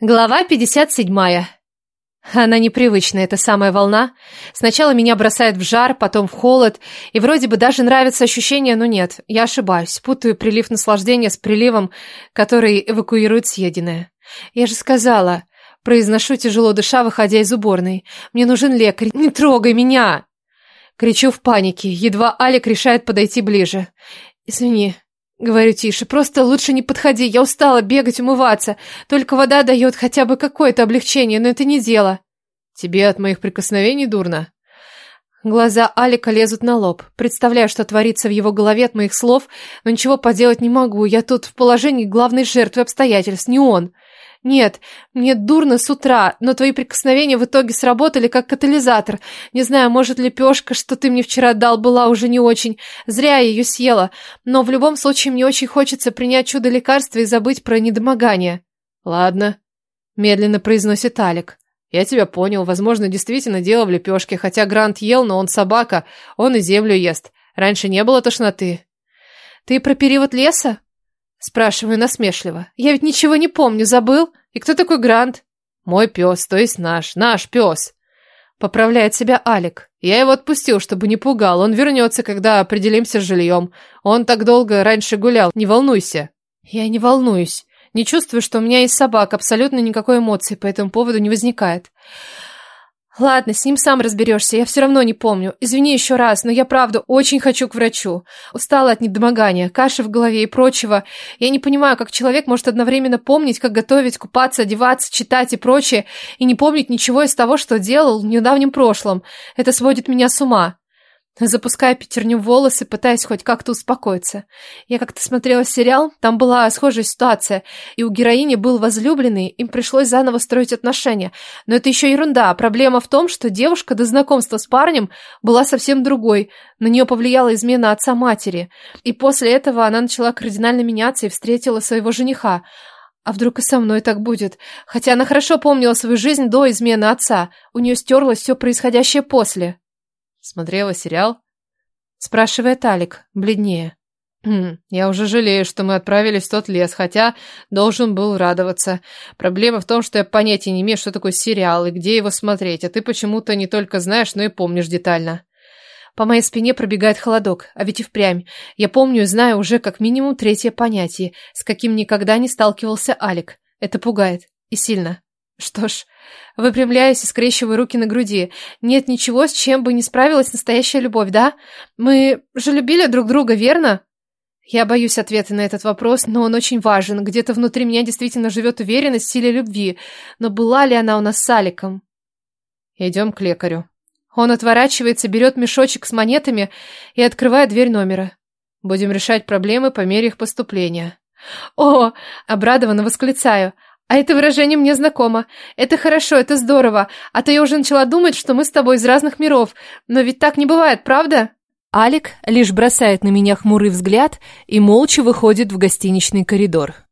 Глава 57. Она непривычная, эта самая волна. Сначала меня бросает в жар, потом в холод, и вроде бы даже нравится ощущение, но нет, я ошибаюсь, путаю прилив наслаждения с приливом, который эвакуирует съеденное. Я же сказала, произношу тяжело дыша, выходя из уборной. Мне нужен лекарь, не трогай меня! Кричу в панике, едва Алик решает подойти ближе. Извини, Говорю тише, просто лучше не подходи, я устала бегать, умываться. Только вода дает хотя бы какое-то облегчение, но это не дело. Тебе от моих прикосновений дурно? Глаза Алика лезут на лоб. Представляю, что творится в его голове от моих слов, но ничего поделать не могу. Я тут в положении главной жертвы обстоятельств, не он. Нет, мне дурно с утра, но твои прикосновения в итоге сработали как катализатор. Не знаю, может, лепешка, что ты мне вчера дал, была уже не очень. Зря я ее съела. Но в любом случае мне очень хочется принять чудо лекарства и забыть про недомогание. Ладно, медленно произносит Алик. Я тебя понял. Возможно, действительно дело в лепешке. Хотя Грант ел, но он собака. Он и землю ест. Раньше не было тошноты. Ты про период леса? Спрашиваю насмешливо. Я ведь ничего не помню, забыл? И кто такой Грант? Мой пес, то есть наш, наш пес. Поправляет себя Алик. Я его отпустил, чтобы не пугал. Он вернется, когда определимся с жильем. Он так долго раньше гулял. Не волнуйся. Я не волнуюсь. Не чувствую, что у меня есть собака. Абсолютно никакой эмоции по этому поводу не возникает. Ладно, с ним сам разберешься, я все равно не помню. Извини еще раз, но я правда очень хочу к врачу. Устала от недомогания, каши в голове и прочего. Я не понимаю, как человек может одновременно помнить, как готовить, купаться, одеваться, читать и прочее, и не помнить ничего из того, что делал в недавнем прошлом. Это сводит меня с ума. Запуская пятерню в волосы, пытаясь хоть как-то успокоиться. Я как-то смотрела сериал, там была схожая ситуация, и у героини был возлюбленный, им пришлось заново строить отношения. Но это еще ерунда. Проблема в том, что девушка до знакомства с парнем была совсем другой. На нее повлияла измена отца матери. И после этого она начала кардинально меняться и встретила своего жениха. А вдруг и со мной так будет? Хотя она хорошо помнила свою жизнь до измены отца. У нее стерлось все происходящее после. Смотрела сериал? Спрашивает Алик, бледнее. Хм, я уже жалею, что мы отправились в тот лес, хотя должен был радоваться. Проблема в том, что я понятия не имею, что такое сериал и где его смотреть, а ты почему-то не только знаешь, но и помнишь детально. По моей спине пробегает холодок, а ведь и впрямь. Я помню и знаю уже как минимум третье понятие, с каким никогда не сталкивался Алик. Это пугает. И сильно. Что ж, выпрямляюсь и скрещиваю руки на груди. Нет ничего, с чем бы не справилась настоящая любовь, да? Мы же любили друг друга, верно? Я боюсь ответа на этот вопрос, но он очень важен. Где-то внутри меня действительно живет уверенность в силе любви. Но была ли она у нас с Аликом? Идем к лекарю. Он отворачивается, берет мешочек с монетами и открывает дверь номера. Будем решать проблемы по мере их поступления. О, обрадованно восклицаю. А это выражение мне знакомо. Это хорошо, это здорово. А то я уже начала думать, что мы с тобой из разных миров. Но ведь так не бывает, правда? Алик лишь бросает на меня хмурый взгляд и молча выходит в гостиничный коридор.